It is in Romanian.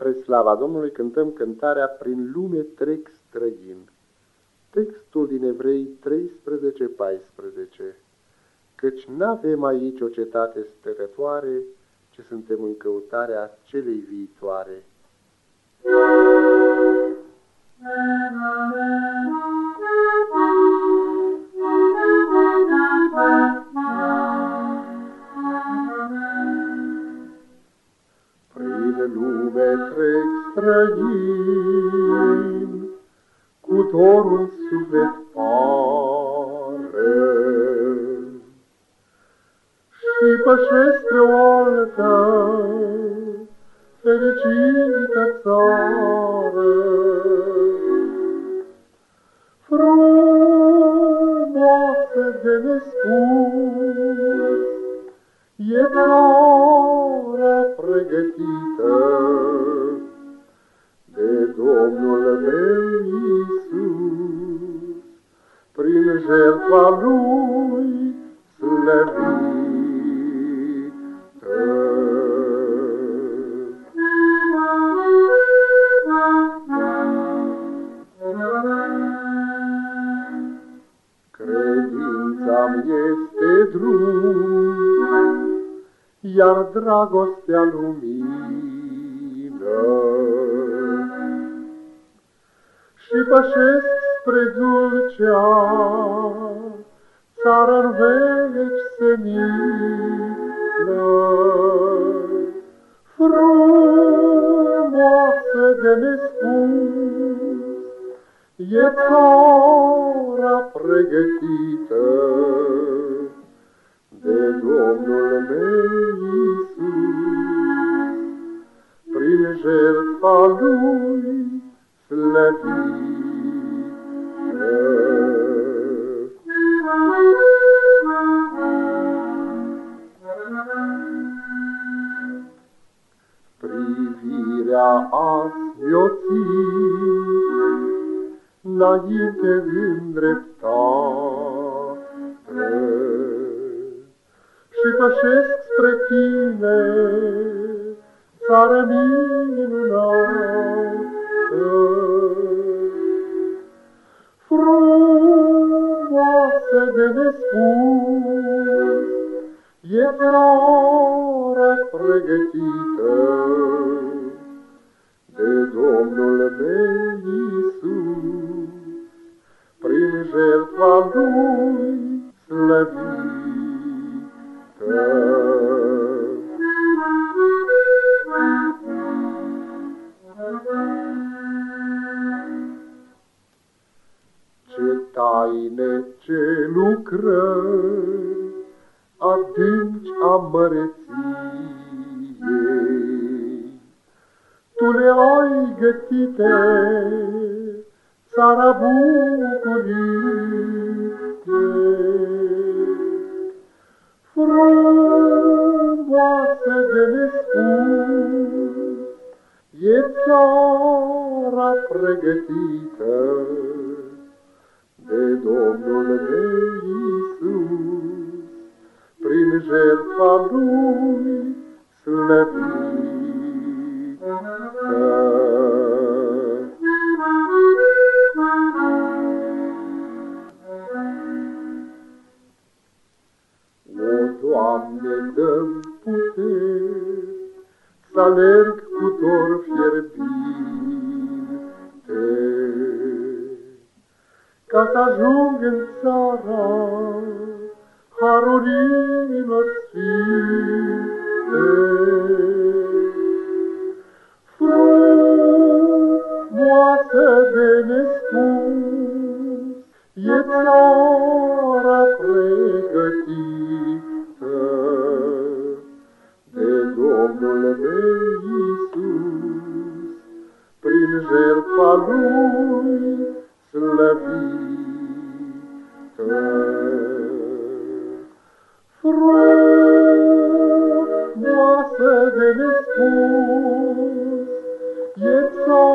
Spre slava Domnului cântăm cântarea Prin lume trec străin. Textul din Evrei 13-14 Căci n-avem aici o cetate stărătoare, ci suntem în căutarea celei viitoare. Lume trec străin, cu dorul suflet pare. Și pășesc spre o altă fericită țară. Frumoasă de nespus, e țara pregătită de Domnul meu Iisus, prin jertfa Lui slăvită. Credința-mi este drum, iar dragostea lumină. Și pășesc spre dulcea țară-n veci senină. Frumoasă de nespus, e țara pregătită de Domnul meu Iisus, prin jertfa Lui slăvită. Privirea azi mi-o țin, înainte îndreptată, și pășesc spre tine, țară minunată. Frumoasă de nespus, e țara pregătită Ce taine, ce lucrări, adânci amărăției, Tu le ai gătite, țara bucurii, frumoasă de nespus, e țara pregătită de Domnul meu Iisus, prin jertfa Lui slăvită. Doamne, dăm putere să alerg cu dor fierbinte, ca să ajung în țara harurilor sfinte. Frumoasă de nespus, e țara pregătită, Domnul meu Iisus, prin jertfa Lui slăvită. Frumoasă de nespus, e țara pregătită,